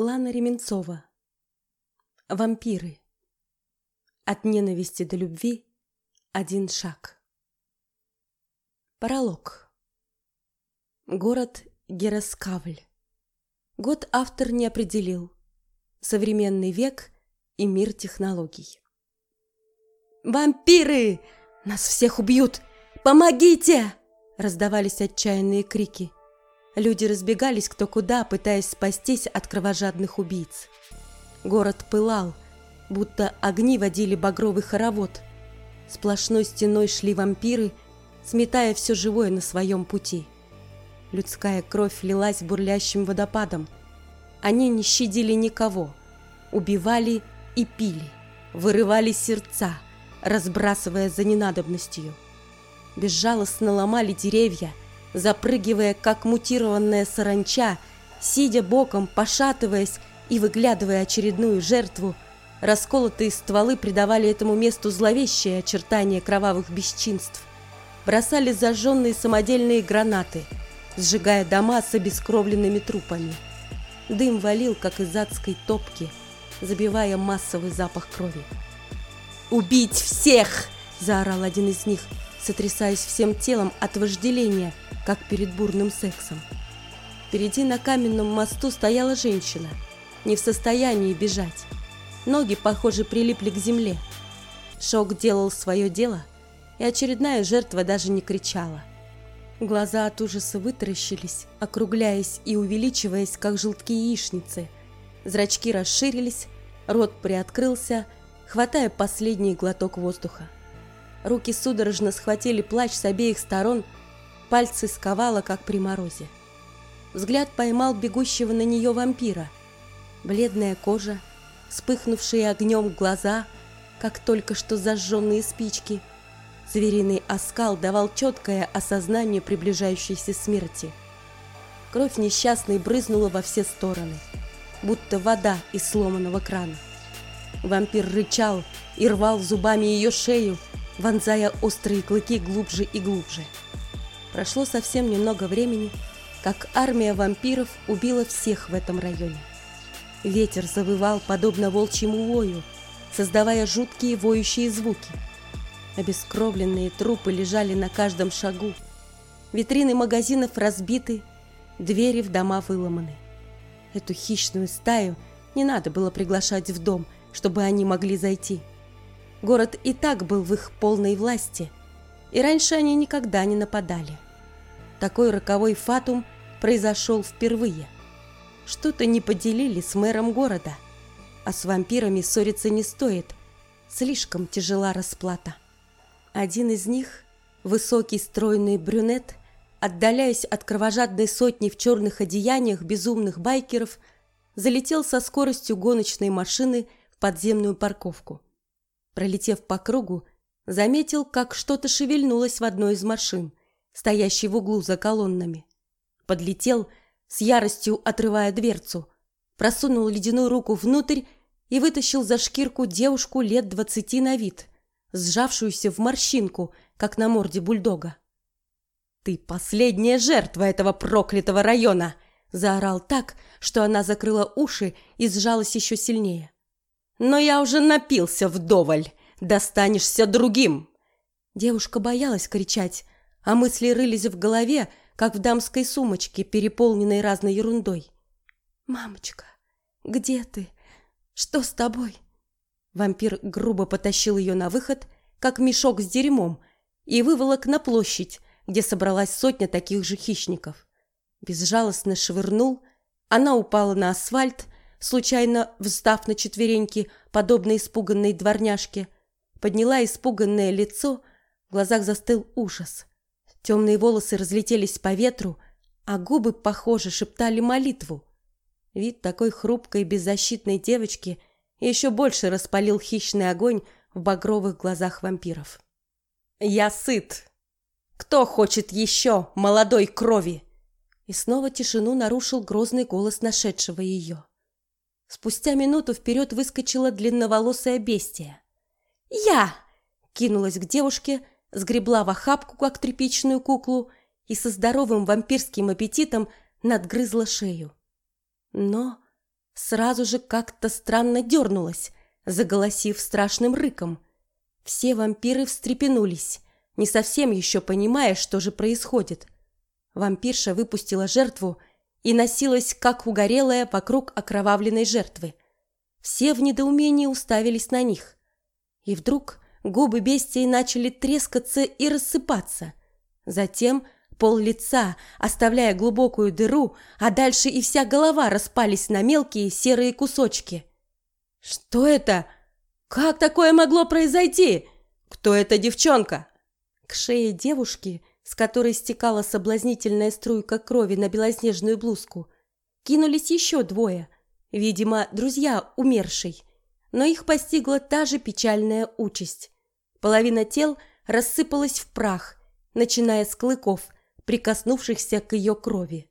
Лана Ременцова. Вампиры. От ненависти до любви один шаг. Пролог. Город Гераскавль. Год автор не определил. Современный век и мир технологий. «Вампиры! Нас всех убьют! Помогите!» Раздавались отчаянные крики. Люди разбегались кто куда, пытаясь спастись от кровожадных убийц. Город пылал, будто огни водили багровый хоровод. Сплошной стеной шли вампиры, сметая все живое на своем пути. Людская кровь лилась бурлящим водопадом. Они не щадили никого, убивали и пили, вырывали сердца, разбрасывая за ненадобностью. Безжалостно ломали деревья – запрыгивая, как мутированная саранча, сидя боком, пошатываясь и выглядывая очередную жертву, расколотые стволы придавали этому месту зловещее очертание кровавых бесчинств. Бросали зажженные самодельные гранаты, сжигая дома с обескровленными трупами. Дым валил, как из адской топки, забивая массовый запах крови. «Убить всех!» – заорал один из них, сотрясаясь всем телом от вожделения – как перед бурным сексом. Впереди на каменном мосту стояла женщина, не в состоянии бежать. Ноги, похоже, прилипли к земле. Шок делал свое дело, и очередная жертва даже не кричала. Глаза от ужаса вытаращились, округляясь и увеличиваясь, как желтки яичницы. Зрачки расширились, рот приоткрылся, хватая последний глоток воздуха. Руки судорожно схватили плащ с обеих сторон – Пальцы сковало, как при морозе. Взгляд поймал бегущего на нее вампира. Бледная кожа, вспыхнувшие огнем глаза, как только что зажженные спички. Звериный оскал давал четкое осознание приближающейся смерти. Кровь несчастной брызнула во все стороны, будто вода из сломанного крана. Вампир рычал и рвал зубами ее шею, вонзая острые клыки глубже и глубже. Прошло совсем немного времени, как армия вампиров убила всех в этом районе. Ветер завывал подобно волчьему вою, создавая жуткие воющие звуки. Обескровленные трупы лежали на каждом шагу. Витрины магазинов разбиты, двери в дома выломаны. Эту хищную стаю не надо было приглашать в дом, чтобы они могли зайти. Город и так был в их полной власти, и раньше они никогда не нападали. Такой роковой фатум произошел впервые. Что-то не поделили с мэром города, а с вампирами ссориться не стоит. Слишком тяжела расплата. Один из них, высокий стройный брюнет, отдаляясь от кровожадной сотни в черных одеяниях безумных байкеров, залетел со скоростью гоночной машины в подземную парковку. Пролетев по кругу, заметил, как что-то шевельнулось в одной из машин стоящий в углу за колоннами. Подлетел, с яростью отрывая дверцу, просунул ледяную руку внутрь и вытащил за шкирку девушку лет двадцати на вид, сжавшуюся в морщинку, как на морде бульдога. «Ты последняя жертва этого проклятого района!» Заорал так, что она закрыла уши и сжалась еще сильнее. «Но я уже напился вдоволь! Достанешься другим!» Девушка боялась кричать, а мысли рылись в голове, как в дамской сумочке, переполненной разной ерундой. «Мамочка, где ты? Что с тобой?» Вампир грубо потащил ее на выход, как мешок с дерьмом, и выволок на площадь, где собралась сотня таких же хищников. Безжалостно швырнул, она упала на асфальт, случайно встав на четвереньки, подобно испуганной дворняжке, подняла испуганное лицо, в глазах застыл ужас. Темные волосы разлетелись по ветру, а губы, похоже, шептали молитву. Вид такой хрупкой беззащитной девочки еще больше распалил хищный огонь в багровых глазах вампиров. «Я сыт! Кто хочет еще молодой крови?» И снова тишину нарушил грозный голос нашедшего ее. Спустя минуту вперед выскочила длинноволосая бестия. «Я!» — кинулась к девушке, — сгребла в охапку, как тряпичную куклу, и со здоровым вампирским аппетитом надгрызла шею. Но сразу же как-то странно дернулась, заголосив страшным рыком. Все вампиры встрепенулись, не совсем еще понимая, что же происходит. Вампирша выпустила жертву и носилась, как угорелая, вокруг окровавленной жертвы. Все в недоумении уставились на них. И вдруг губы бестии начали трескаться и рассыпаться. Затем пол лица, оставляя глубокую дыру, а дальше и вся голова распались на мелкие серые кусочки. «Что это? Как такое могло произойти? Кто эта девчонка?» К шее девушки, с которой стекала соблазнительная струйка крови на белоснежную блузку, кинулись еще двое, видимо, друзья умершей. Но их постигла та же печальная участь. Половина тел рассыпалась в прах, начиная с клыков, прикоснувшихся к ее крови.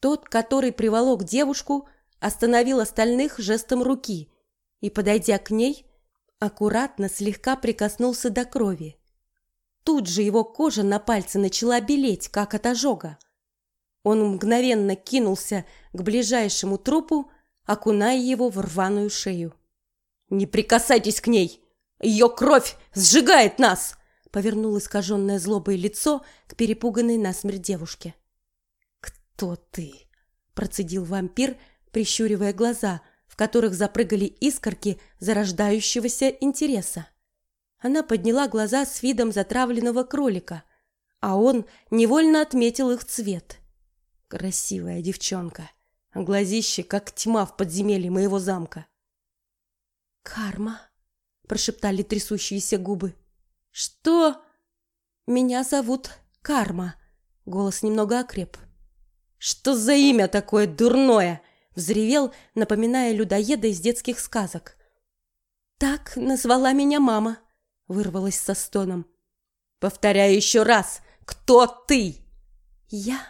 Тот, который приволок девушку, остановил остальных жестом руки и, подойдя к ней, аккуратно слегка прикоснулся до крови. Тут же его кожа на пальце начала белеть, как от ожога. Он мгновенно кинулся к ближайшему трупу, окуная его в рваную шею. «Не прикасайтесь к ней! Ее кровь сжигает нас!» Повернул искаженное злобой лицо к перепуганной насмерть девушке. «Кто ты?» Процедил вампир, прищуривая глаза, в которых запрыгали искорки зарождающегося интереса. Она подняла глаза с видом затравленного кролика, а он невольно отметил их цвет. Красивая девчонка, глазище, как тьма в подземелье моего замка. «Карма», — прошептали трясущиеся губы. «Что?» «Меня зовут Карма», — голос немного окреп. «Что за имя такое дурное?» — взревел, напоминая людоеда из детских сказок. «Так назвала меня мама», вырвалось со стоном. Повторяю еще раз, кто ты? Я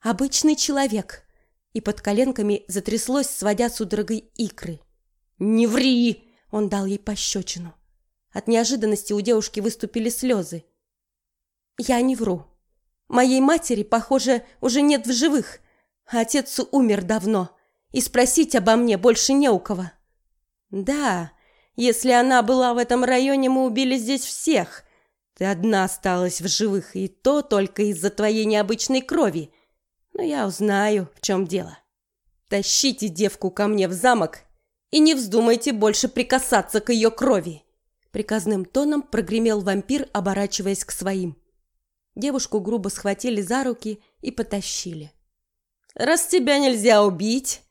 обычный человек. И под коленками затряслось, сводя судорогой икры. Не ври, он дал ей пощечину. От неожиданности у девушки выступили слезы. Я не вру. Моей матери, похоже, уже нет в живых. отец умер давно, и спросить обо мне больше не у кого. Да, если она была в этом районе, мы убили здесь всех. Ты одна осталась в живых, и то только из-за твоей необычной крови. Но я узнаю, в чем дело. Тащите девку ко мне в замок и не вздумайте больше прикасаться к ее крови. Приказным тоном прогремел вампир, оборачиваясь к своим. Девушку грубо схватили за руки и потащили. «Раз тебя нельзя убить,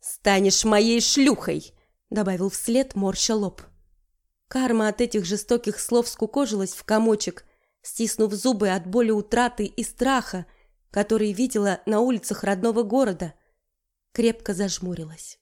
станешь моей шлюхой!» добавил вслед, морща лоб. Карма от этих жестоких слов скукожилась в комочек, стиснув зубы от боли утраты и страха, который видела на улицах родного города, крепко зажмурилась.